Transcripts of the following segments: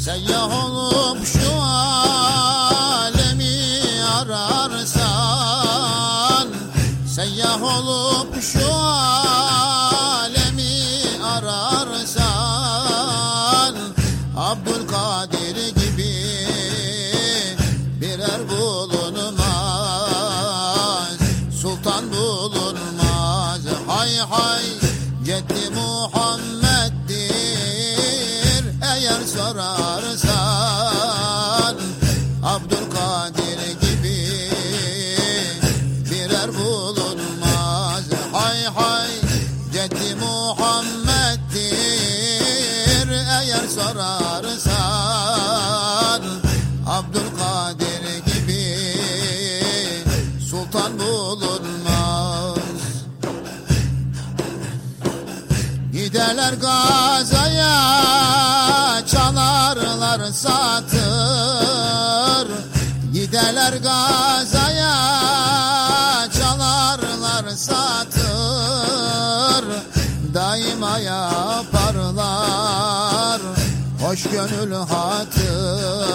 Seyyah olup şu alemi ararsan Seyyah olup şu alemi birer bulunmaz. Hay hay Ceddi Muhammed'dir. Eğer sorarsan Abdülkadir gibi sultan bulunmaz. Giderler gazaya çalarlar satır. Giderler gazaya yaparlar hoş gönül hatır.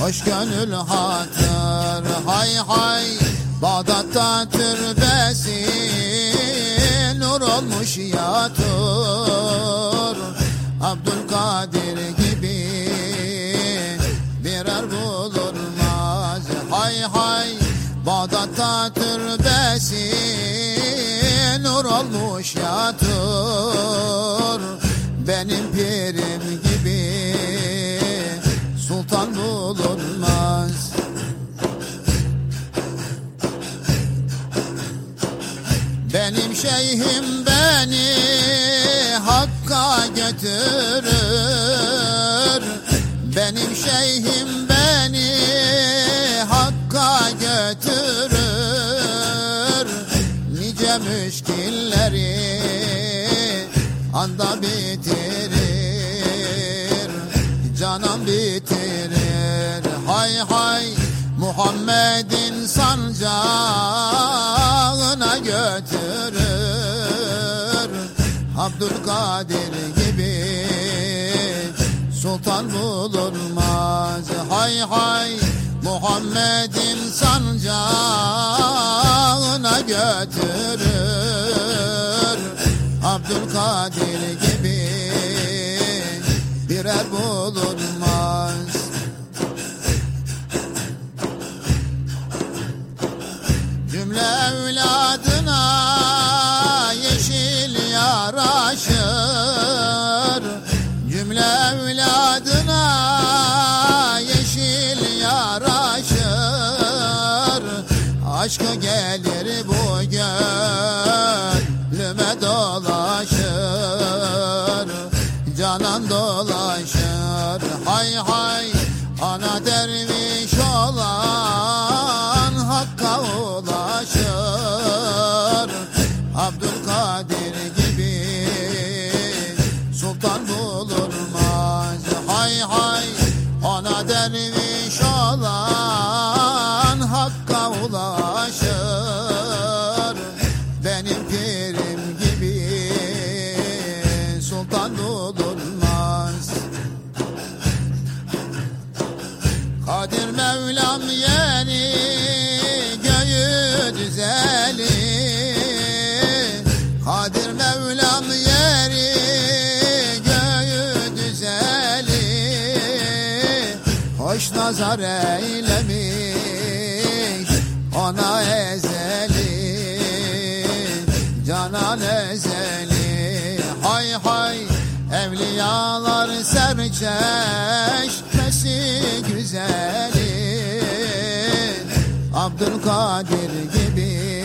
Hoş gönül hatır. Hay hay Bağdat'ta türbesi nur olmuş yatır Abdülkadir gibi birer bulunmaz. Hay hay Bağdat'ta türbesi olmuş yatır Benim pirim gibi. Sultan bulunmaz. Benim şeyhim beni Hakk'a götürür. Benim şeyhim beni Hakk'a götürür müşkilleri anda bitirir Canan bitirir. Hay hay Muhammed'in sancağına götürür. Abdülkadir gibi sultan bulunmaz. Hay hay Muhammed'in sancağına götürür Abdülkadir gibi birer bulunmaz. Cümle evladına Hakka ulaşır. Benim pirim gibi sultan bulunmaz Kadir Mevlam yeni göğü düzeli. Kadir Mevlam yeri göğü düzeli. Hoş nazar eylemiş ona ezeli Canan ezeli hay hay Evliyalar serçeşmesi güzeli. Abdülkadir gibi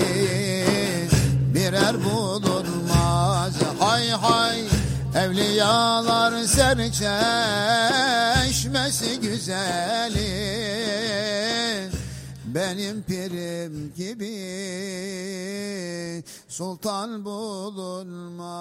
birer bulunmaz. Hay hay Evliyalar serçeşmesi güzeli benim pirim gibi sultan bulunmaz.